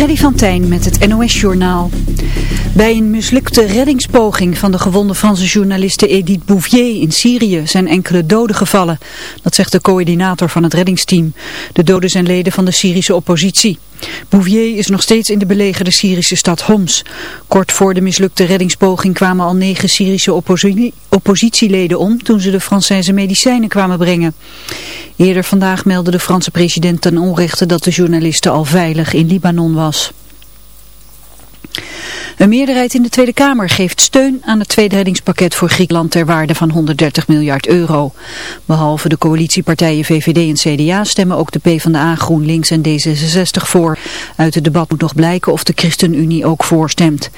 Freddy van met het NOS-journaal. Bij een mislukte reddingspoging van de gewonde Franse journaliste Edith Bouvier in Syrië zijn enkele doden gevallen. Dat zegt de coördinator van het reddingsteam. De doden zijn leden van de Syrische oppositie. Bouvier is nog steeds in de belegerde Syrische stad Homs. Kort voor de mislukte reddingspoging kwamen al negen Syrische oppositieleden om toen ze de Franse medicijnen kwamen brengen. Eerder vandaag meldde de Franse president ten onrechte dat de journaliste al veilig in Libanon was. Een meerderheid in de Tweede Kamer geeft steun aan het tweede reddingspakket voor Griekenland ter waarde van 130 miljard euro. Behalve de coalitiepartijen VVD en CDA stemmen ook de PvdA, GroenLinks en D66 voor. Uit het debat moet nog blijken of de ChristenUnie ook voorstemt.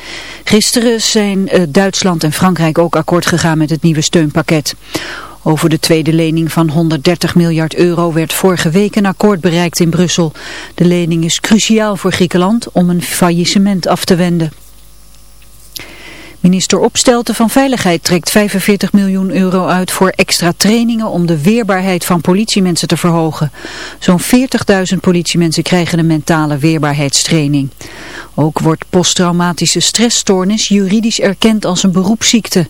Gisteren zijn eh, Duitsland en Frankrijk ook akkoord gegaan met het nieuwe steunpakket. Over de tweede lening van 130 miljard euro werd vorige week een akkoord bereikt in Brussel. De lening is cruciaal voor Griekenland om een faillissement af te wenden. Minister Opstelten van Veiligheid trekt 45 miljoen euro uit voor extra trainingen om de weerbaarheid van politiemensen te verhogen. Zo'n 40.000 politiemensen krijgen een mentale weerbaarheidstraining. Ook wordt posttraumatische stressstoornis juridisch erkend als een beroepsziekte.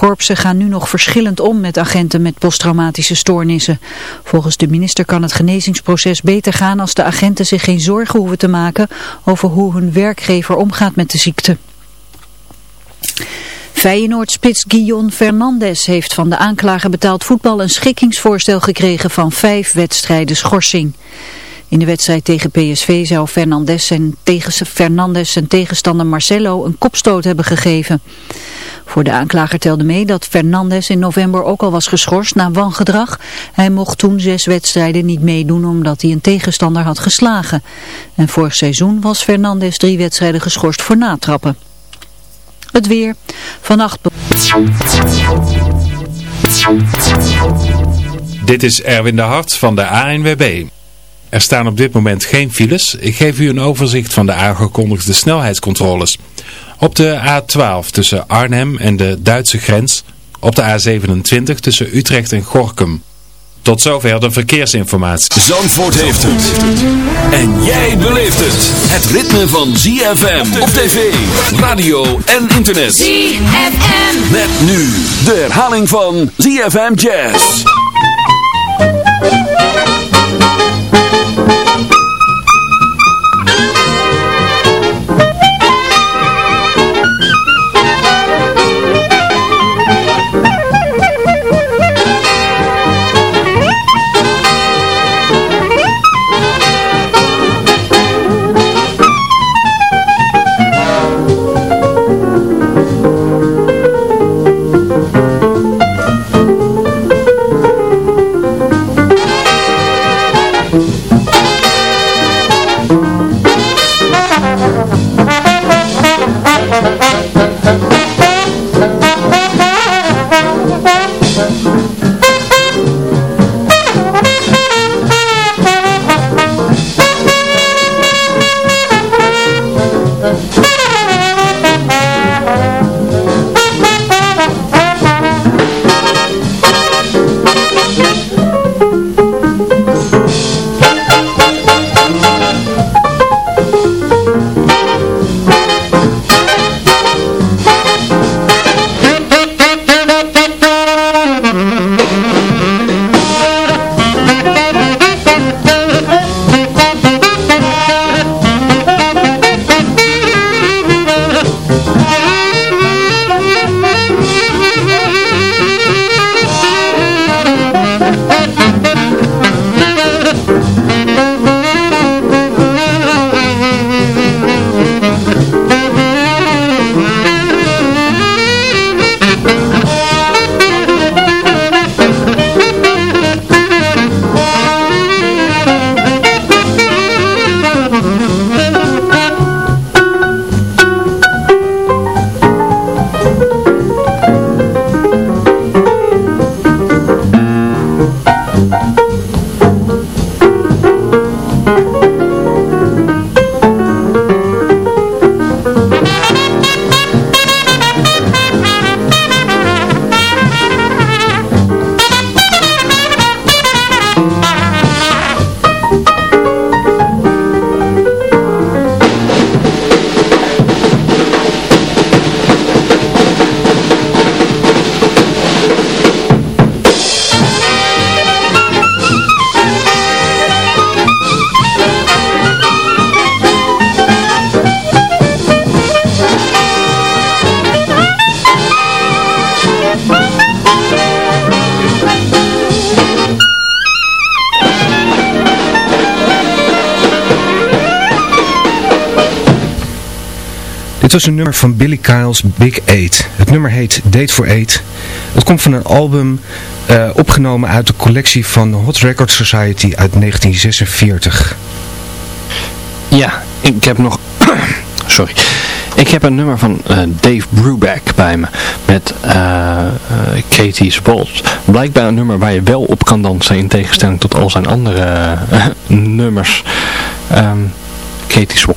Korpsen gaan nu nog verschillend om met agenten met posttraumatische stoornissen. Volgens de minister kan het genezingsproces beter gaan als de agenten zich geen zorgen hoeven te maken over hoe hun werkgever omgaat met de ziekte. Feyenoord-spits Guillaume Fernandes heeft van de aanklager betaald voetbal een schikkingsvoorstel gekregen van vijf wedstrijden schorsing. In de wedstrijd tegen PSV zou Fernandes en, tegen Fernandes zijn tegenstander Marcelo een kopstoot hebben gegeven. Voor de aanklager telde mee dat Fernandes in november ook al was geschorst na wangedrag. Hij mocht toen zes wedstrijden niet meedoen omdat hij een tegenstander had geslagen. En vorig seizoen was Fernandes drie wedstrijden geschorst voor natrappen. Het weer. Vannacht... Dit is Erwin de Hart van de ANWB. Er staan op dit moment geen files. Ik geef u een overzicht van de aangekondigde snelheidscontroles. Op de A12 tussen Arnhem en de Duitse grens. Op de A27 tussen Utrecht en Gorkum. Tot zover de verkeersinformatie. Zandvoort heeft het. En jij beleeft het. Het ritme van ZFM op tv, radio en internet. ZFM. Met nu de herhaling van ZFM Jazz. Was een nummer van Billy Kyle's Big Eight. Het nummer heet Date for Eight. Het komt van een album uh, opgenomen uit de collectie van de Hot Record Society uit 1946. Ja, ik heb nog... Sorry. Ik heb een nummer van uh, Dave Brubeck bij me. Met uh, uh. Blijkbaar een nummer waar je wel op kan dansen. In tegenstelling tot al zijn andere nummers. Um, Katie Spolz.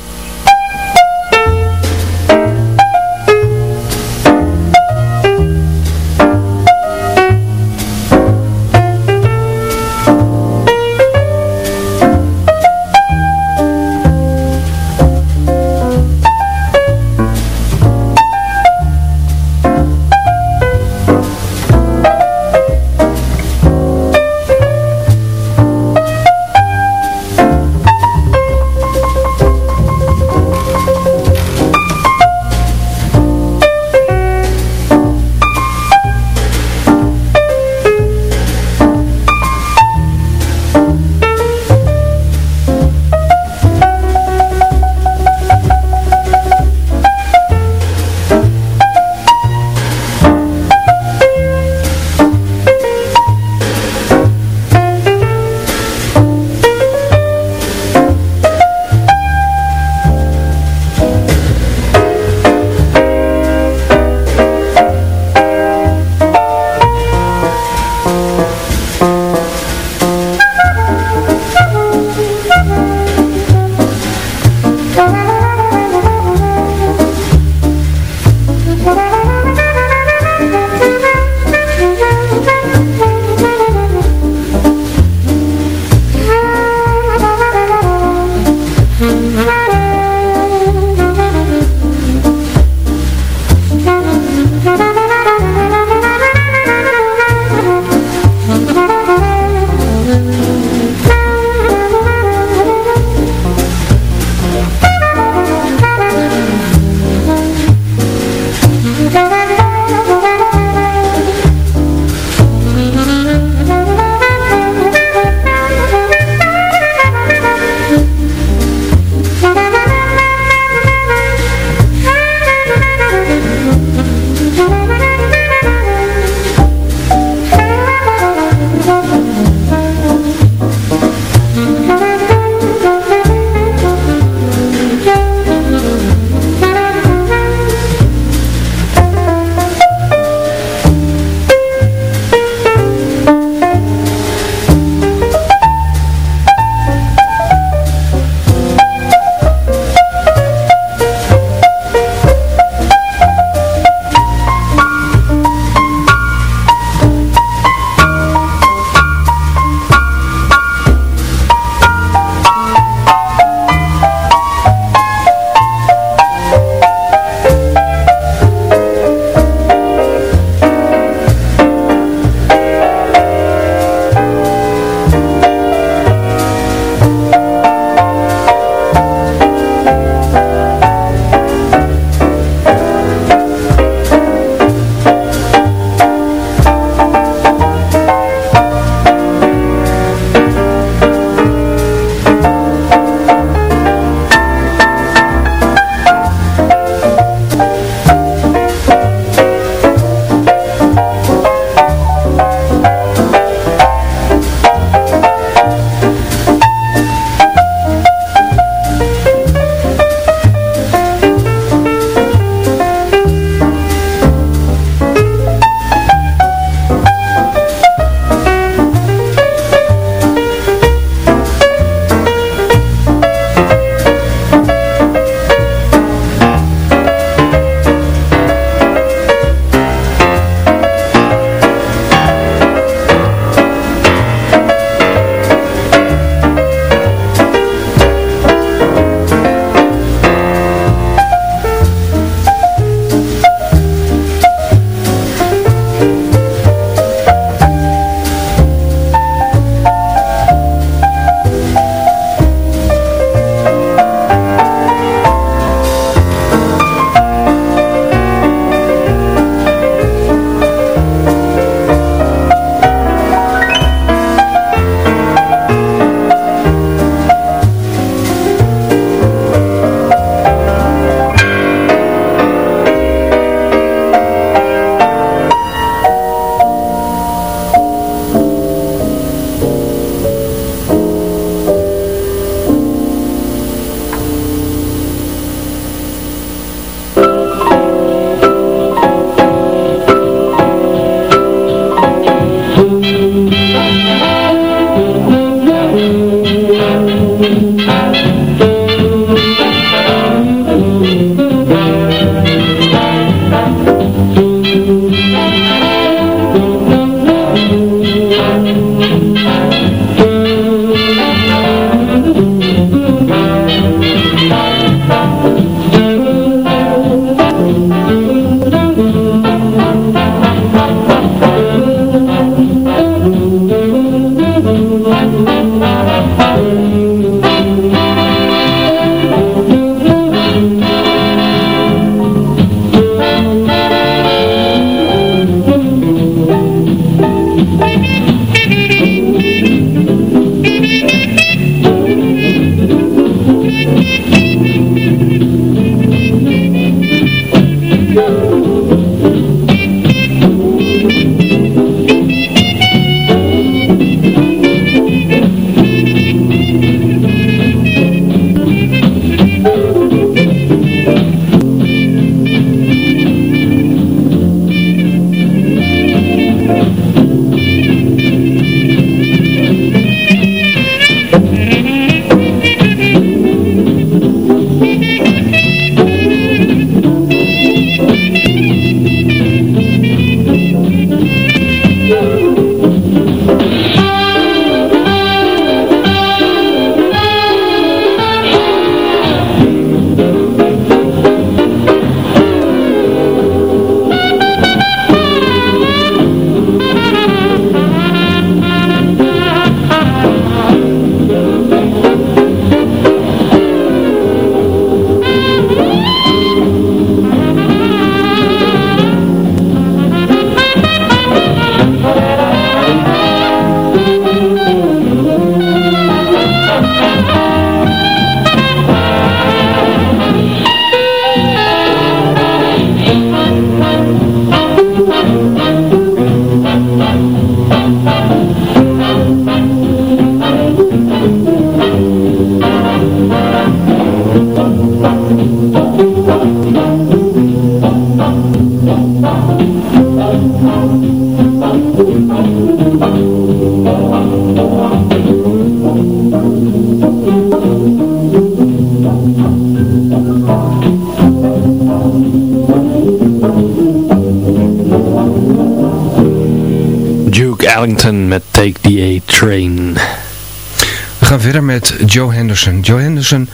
Joe Henderson. Joe Henderson,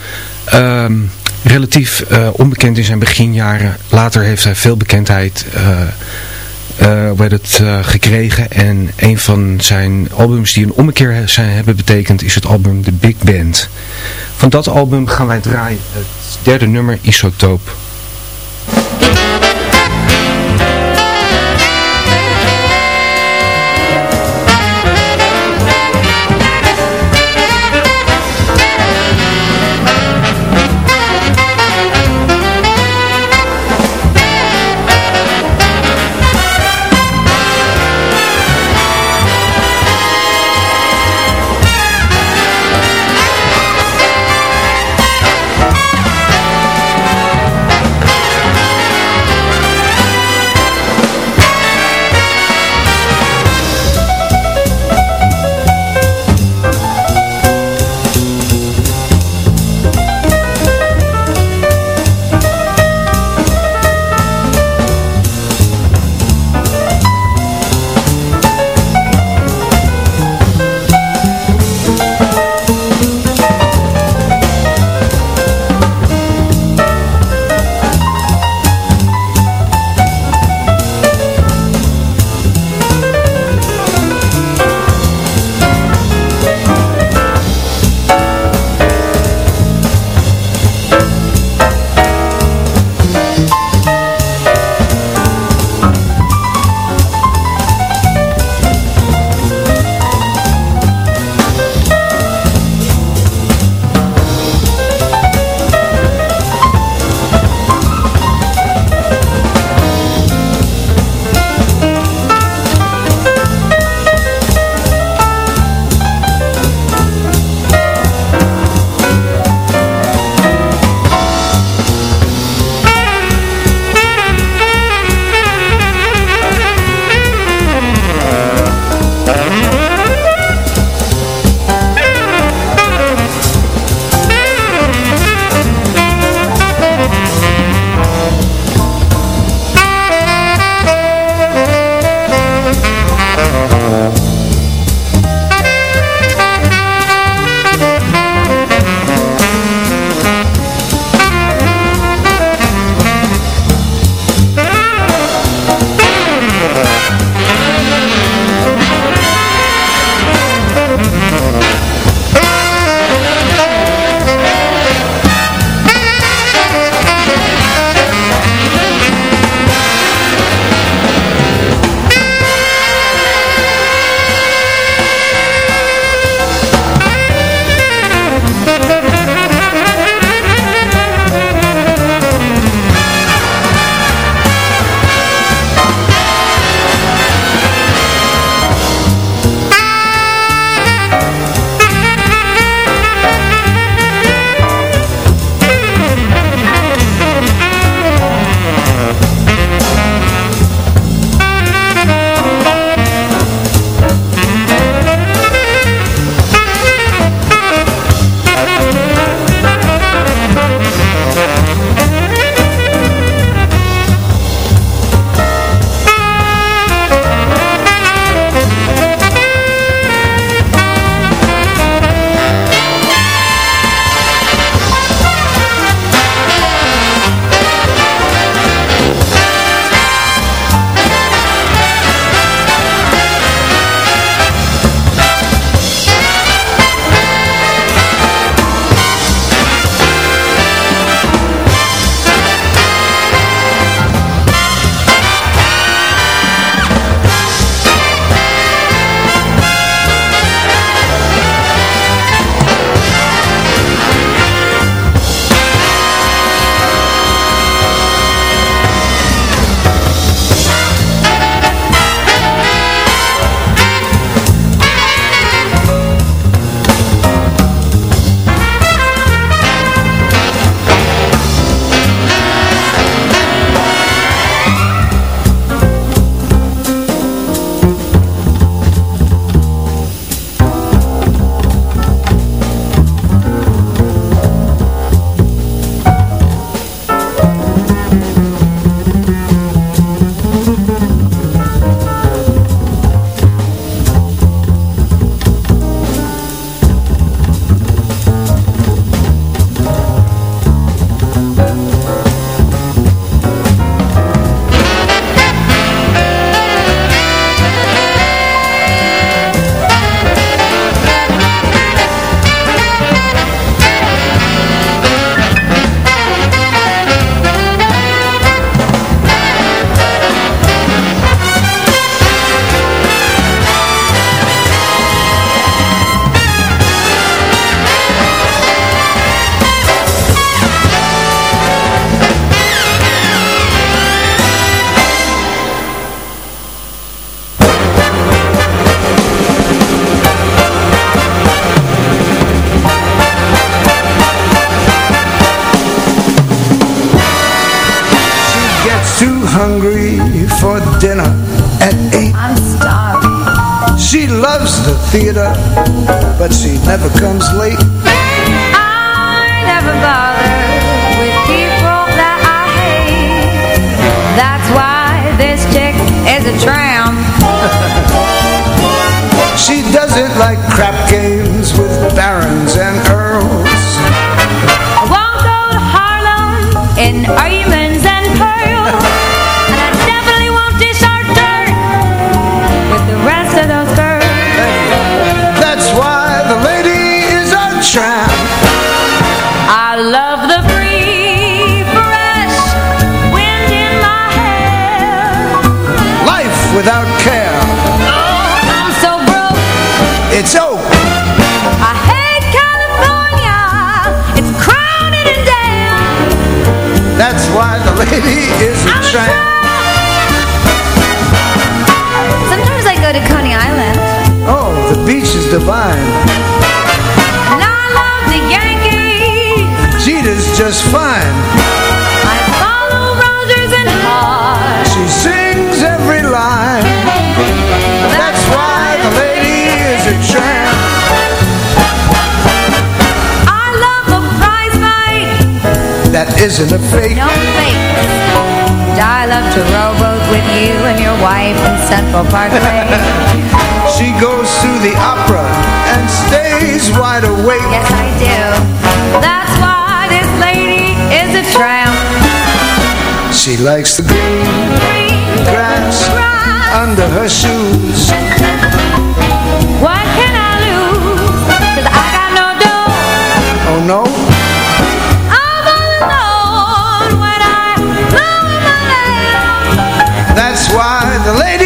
ehm, relatief uh, onbekend in zijn beginjaren. Later heeft hij veel bekendheid uh, werd het, gekregen. En een van zijn albums die een ommekeer zijn, hebben betekend is het album The Big Band. Van dat album gaan wij draaien het derde nummer Isotope. Theater, but she never comes late. Divine. And I love the Yankees. Jeter's just fine. I follow Rogers and Hart. She sings every line. That's why the lady is a tramp. I love a prize fight. That isn't a fake. No fakes. And I love to rowboat with you and your wife in Central Parkway. She goes to the opera and stays wide awake. yes, I do. That's why this lady is a tramp. She likes the green Green grass grass. under her shoes. What can I lose? 'Cause I got no dough. Oh no, I'm all alone when I mow my lawn. that's why the lady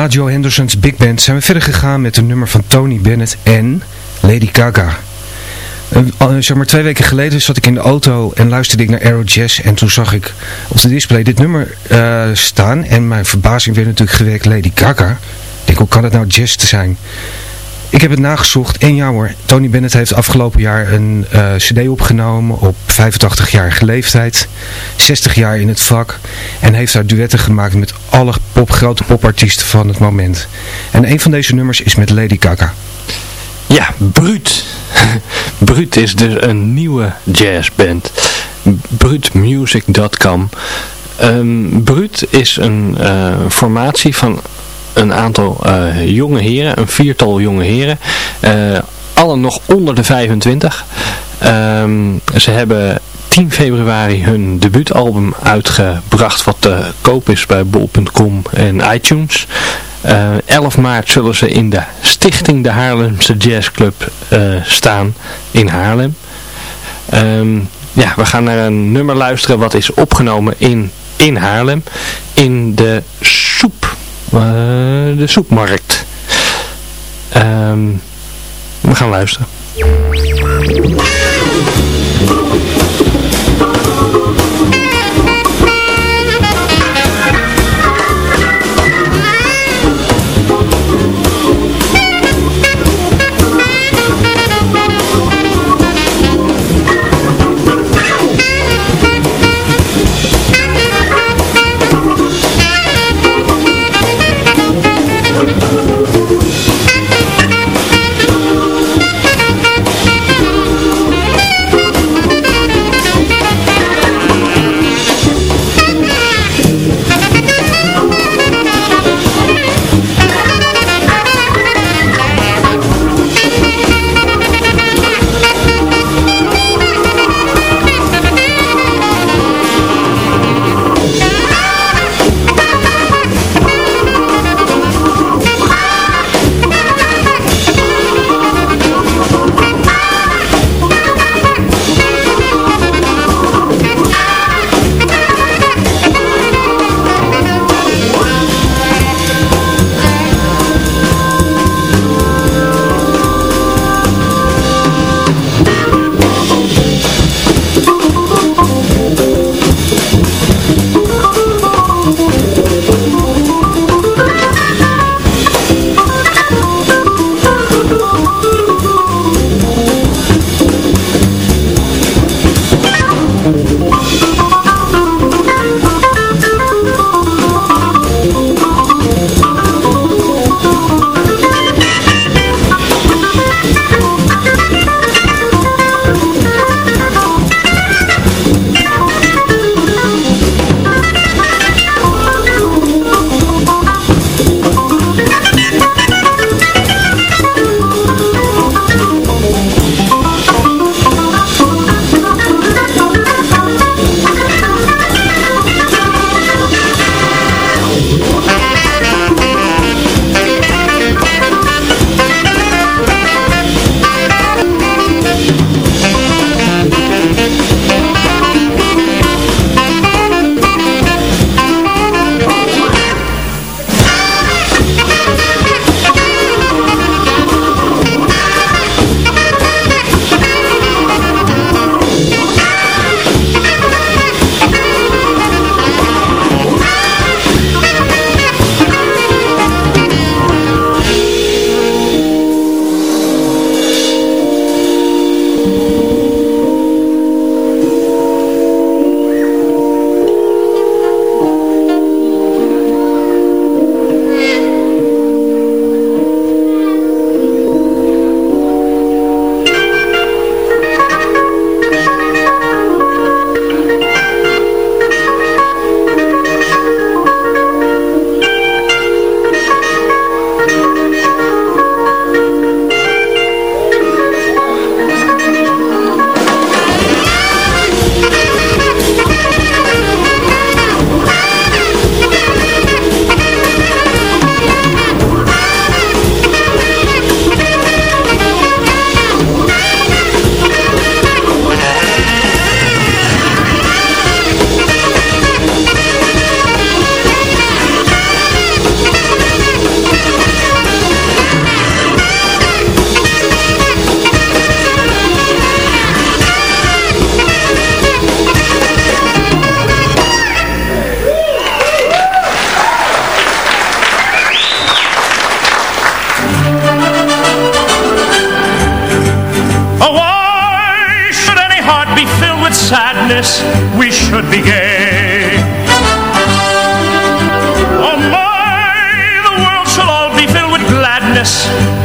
Na Joe Henderson's Big Band zijn we verder gegaan met een nummer van Tony Bennett en Lady Gaga. Eh, al- zeg maar twee weken geleden zat ik in de auto en luisterde ik naar Aero Jazz en toen zag ik op de display dit nummer eh, staan en mijn verbazing werd natuurlijk gewekt Lady Gaga. Ik denk, hoe kan het nou jazz te zijn? Ik heb het nagezocht en ja hoor, Tony Bennett heeft afgelopen jaar een eh, cd opgenomen op 85-jarige leeftijd, 60 jaar in het vak en heeft daar duetten gemaakt met alle pop, grote popartiesten van het moment. En een van deze nummers is met Lady Gaga. Ja, Bruut. Bruut is dus een nieuwe jazzband. Bruutmusic.com Ehm Bruut is een eh, formatie van een aantal eh, jonge heren, een viertal jonge heren. eh allen nog onder de 25. Ehm, ze hebben 10 februari hun debuutalbum uitgebracht wat te koop is bij bol.com en iTunes. Eh, 11 maart zullen ze in de Stichting de Haarlemse Jazz Club eh, staan in Haarlem. Ehm, ja, we gaan naar een nummer luisteren wat is opgenomen in, in Haarlem. In de soep. Eh, de soepmarkt. Ehm, we gaan luisteren.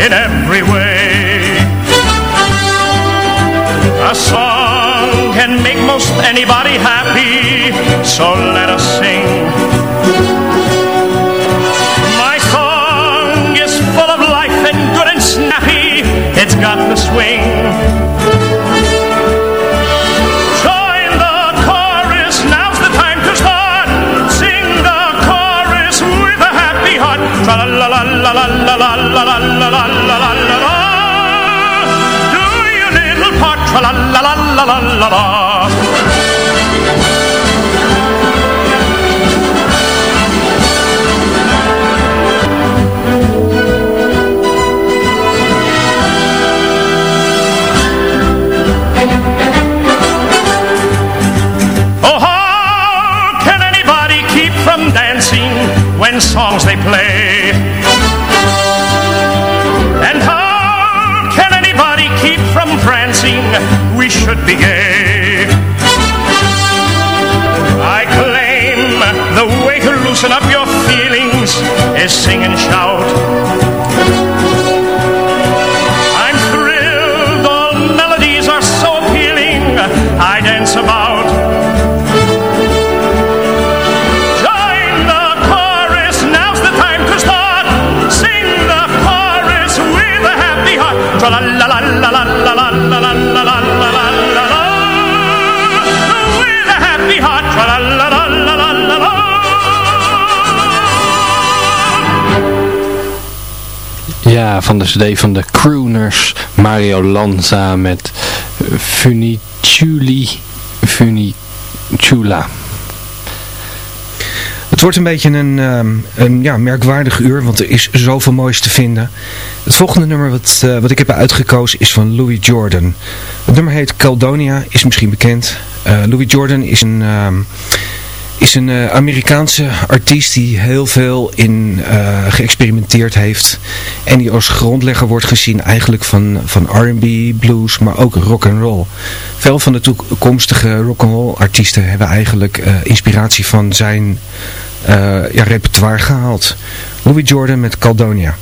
In every way. A song can make most anybody happy, so let us sing. La la la la la la la la la la la la. Do your little part. La la la la la la la. Oh, how can anybody keep from dancing when songs they play? Keep from prancing? We should be gay. I claim the way to loosen up your feelings is sing and shout. I'm thrilled, all melodies are so appealing. I dance about. Join the chorus, now's the time to start. Sing the chorus with a happy heart. Tra la la la la la la la la la la la la. With a happy heart. La la la la la la la. Ja, van de cd van de Crooners, Mario Lanza met Funiculi, Funicula. Wordt een beetje een, ehm, een ja, merkwaardig uur, want er is zoveel moois te vinden. Het volgende nummer wat, eh, wat ik heb uitgekozen is van Louis Jordan. Het nummer heet Caldonia, is misschien bekend. Eh, Louis Jordan is een, ehm, is een eh, Amerikaanse artiest die heel veel in geëxperimenteerd heeft. En die als grondlegger wordt gezien eigenlijk van, van R&B, blues, maar ook rock and roll. Veel van de toekomstige rock and roll artiesten hebben eigenlijk inspiratie van zijn ja, repertoire gehaald. Louis Jordan met Caldonia.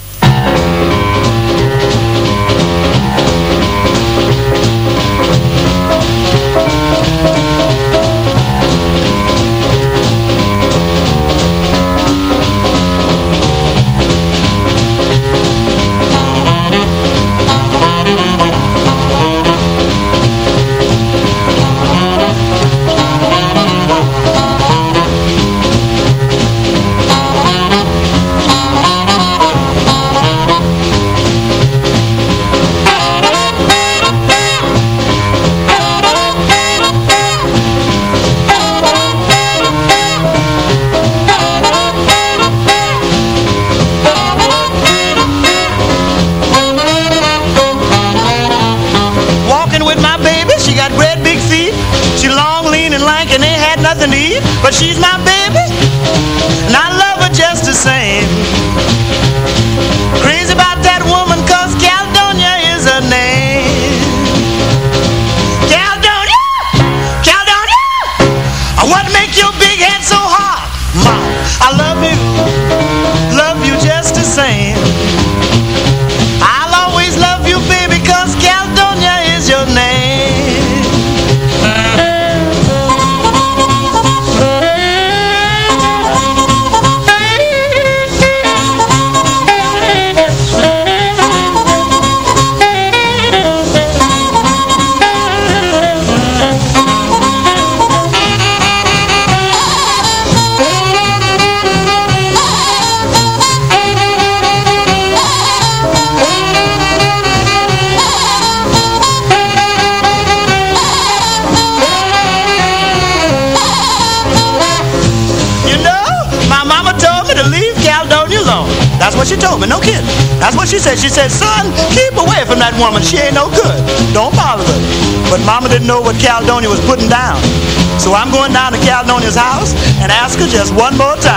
she's not and ask her just one more time.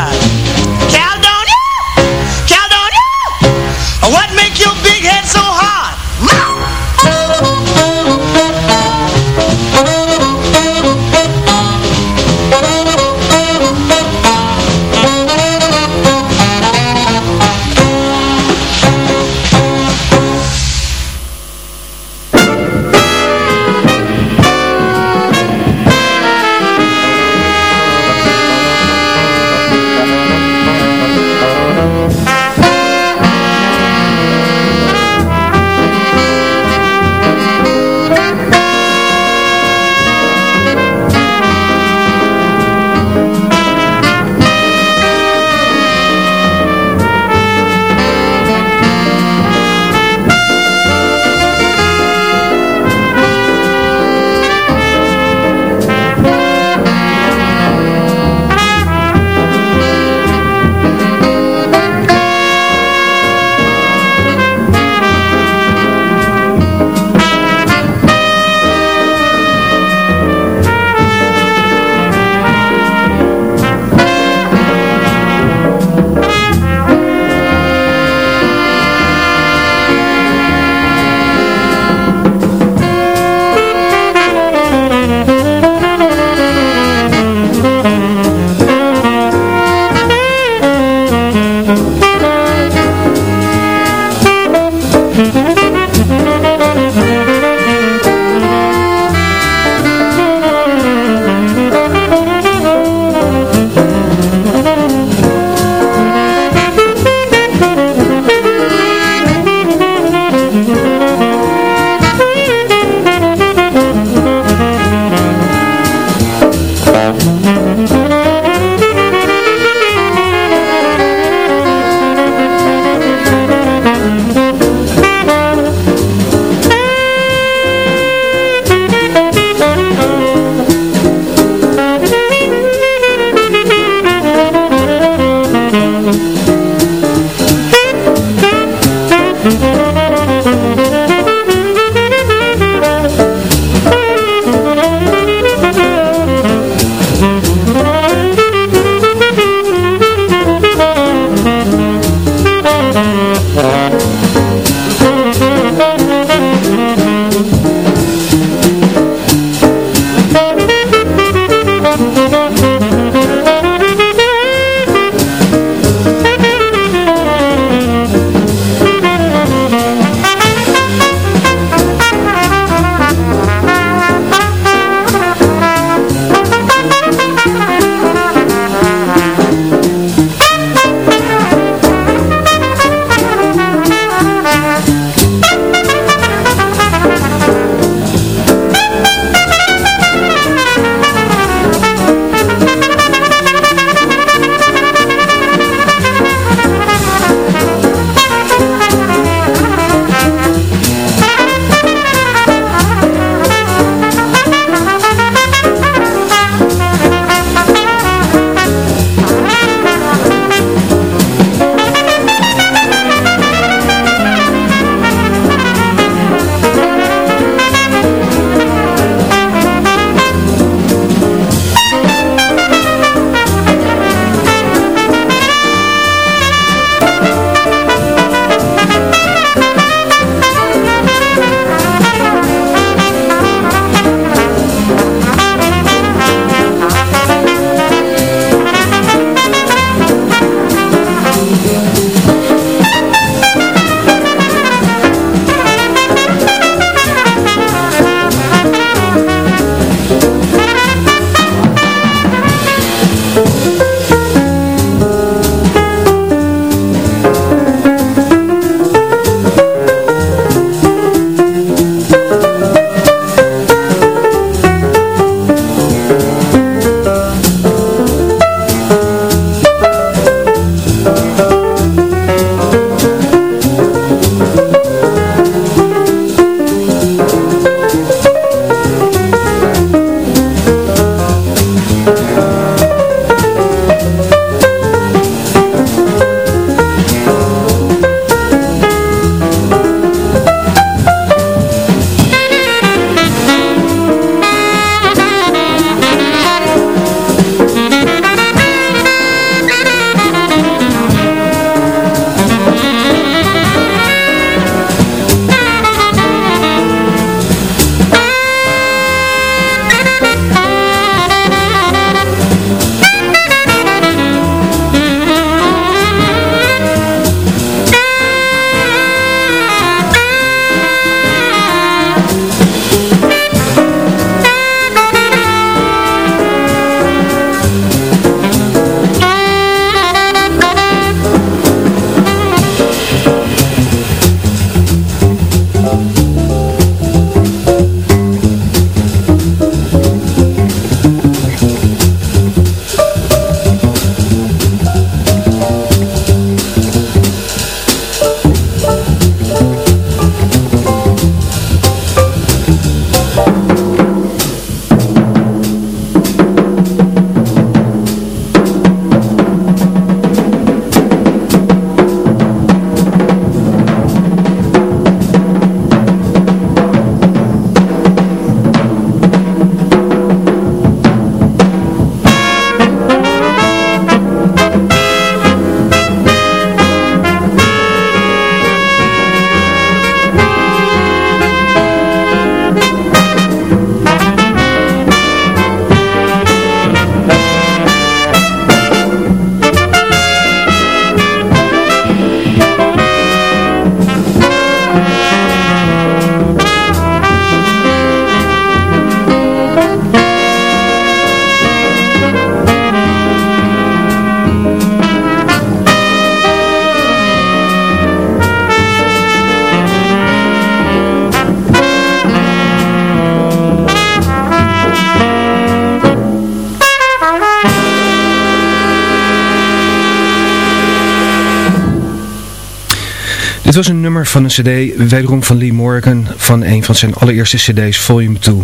Dit was een nummer van een cd, wederom van Lee Morgan, van een van zijn allereerste cd's, Volume 2.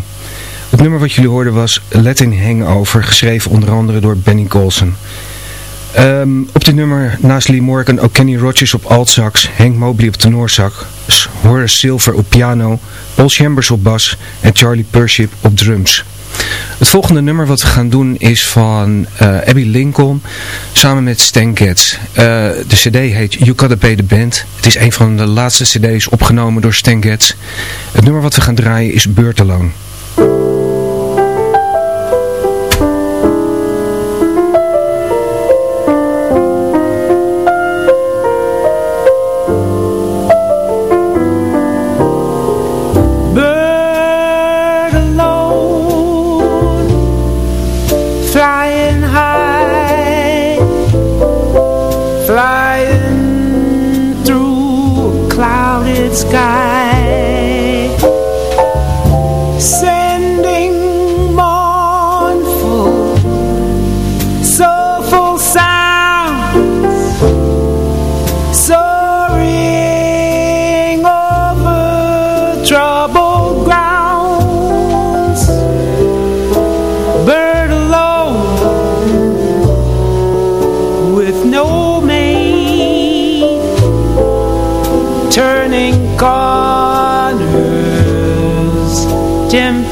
Het nummer wat jullie hoorden was Letting Hangover, geschreven onder andere door Benny Golson. Ehm, op dit nummer naast Lee Morgan ook Kenny Rogers op altsax, Hank Mobley op tenorsax, Horace Silver op piano, Paul Chambers op bas en Charlie Pership op drums. Het volgende nummer wat we gaan doen is van uh, Abby Lincoln samen met Stan Getz. Uh, de cd heet You Gotta Pay the Band. Het is een van de laatste cd's opgenomen door Stan Getz. Het nummer wat we gaan draaien is Beurteloon.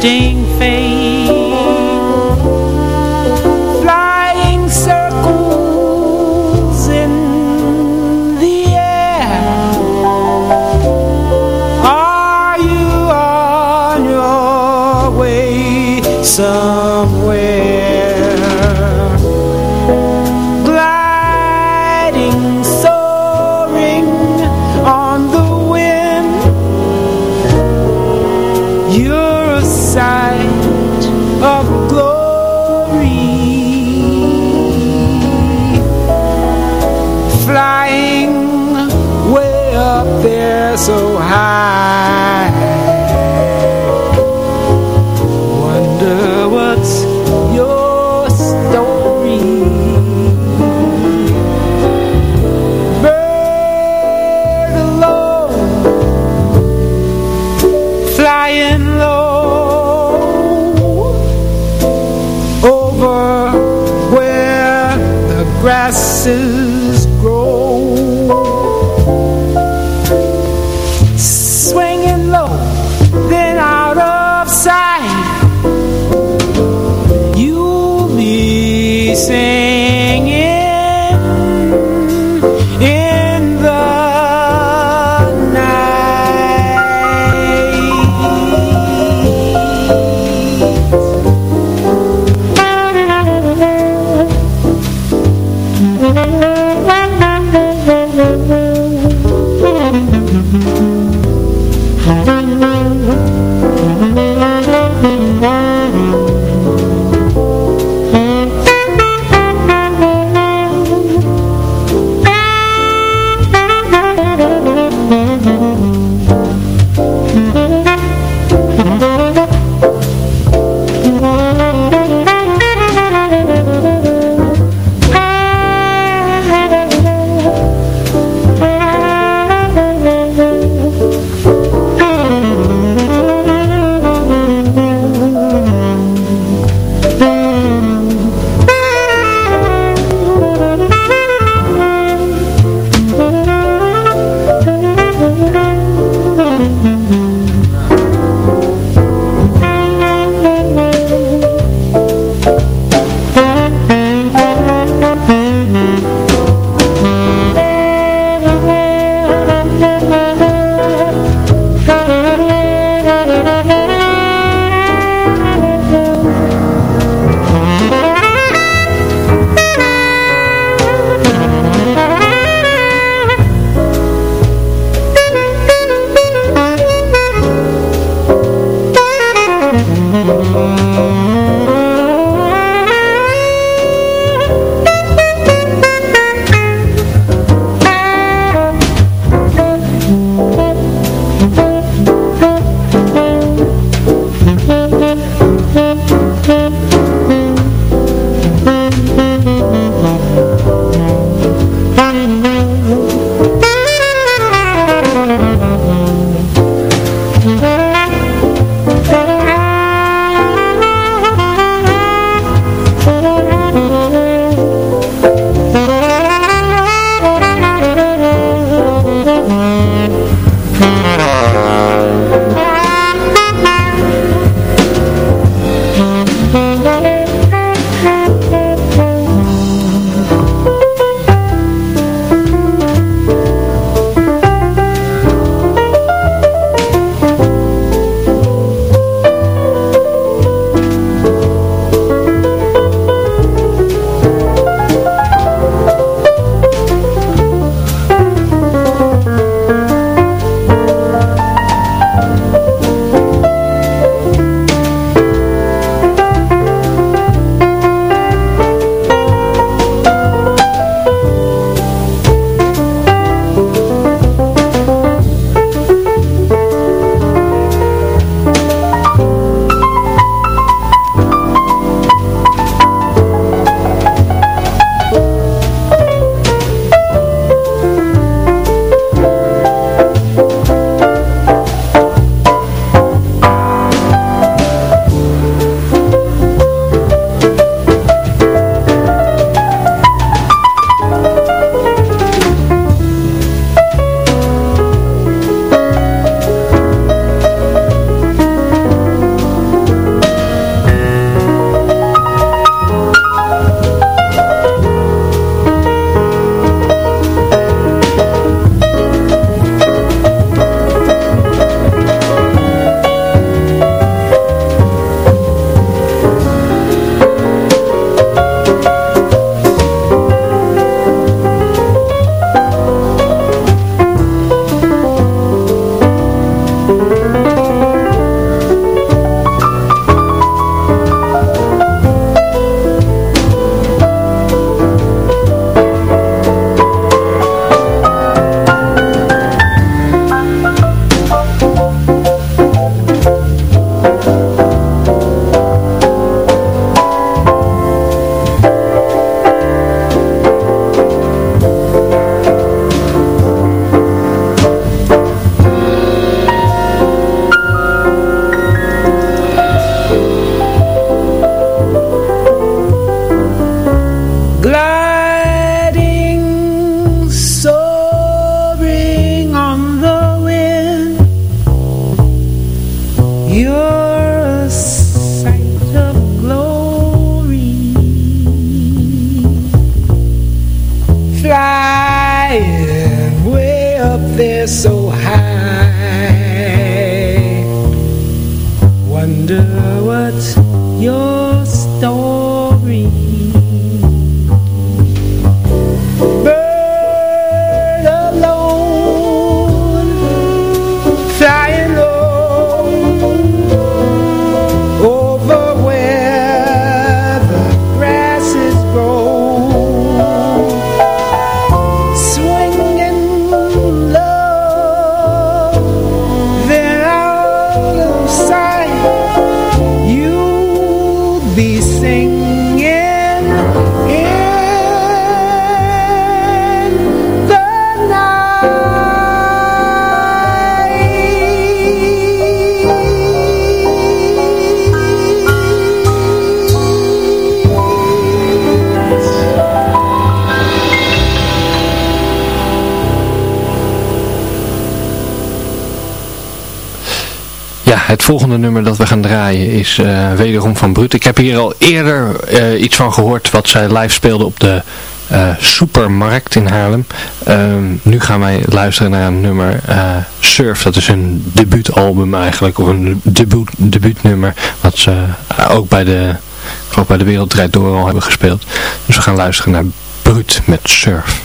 ding Thank you. Het volgende nummer dat we gaan draaien is eh, wederom van Brut. Ik heb hier al eerder eh, iets van gehoord wat zij live speelde op de eh, Supermarkt in Haarlem. Ehm, nu gaan wij luisteren naar een nummer Surf. Dat is een debuutalbum eigenlijk, of een debuut, debuutnummer wat ze ook bij de, ook bij de Wereld Door al hebben gespeeld. Dus we gaan luisteren naar Brut met Surf.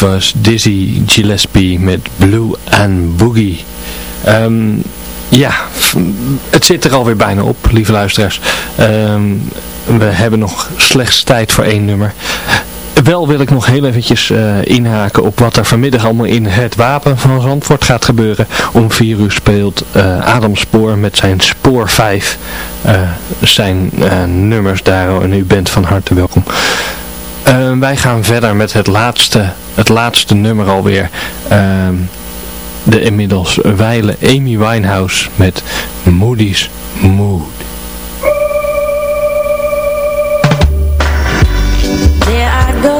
Was Dizzy Gillespie met Blue and Boogie. Ehm, ja, het zit er alweer bijna op, lieve luisteraars. Ehm, we hebben nog slechts tijd voor één nummer. Wel wil ik nog heel eventjes uh, inhaken op wat er vanmiddag allemaal in het Wapen van Zandvoort gaat gebeuren. Om vier uur speelt uh, Adam Spoor met zijn Spoor 5 uh, eh, zijn nummers daar en u bent van harte welkom. wij gaan verder met het laatste, het laatste nummer alweer. Ehm, de inmiddels wijle Amy Winehouse met Moody's Mood.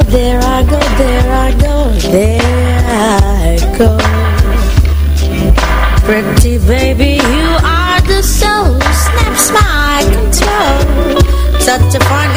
there I go, there I go, there I go. Pretty baby, you are the soul, snaps my control. Such a funny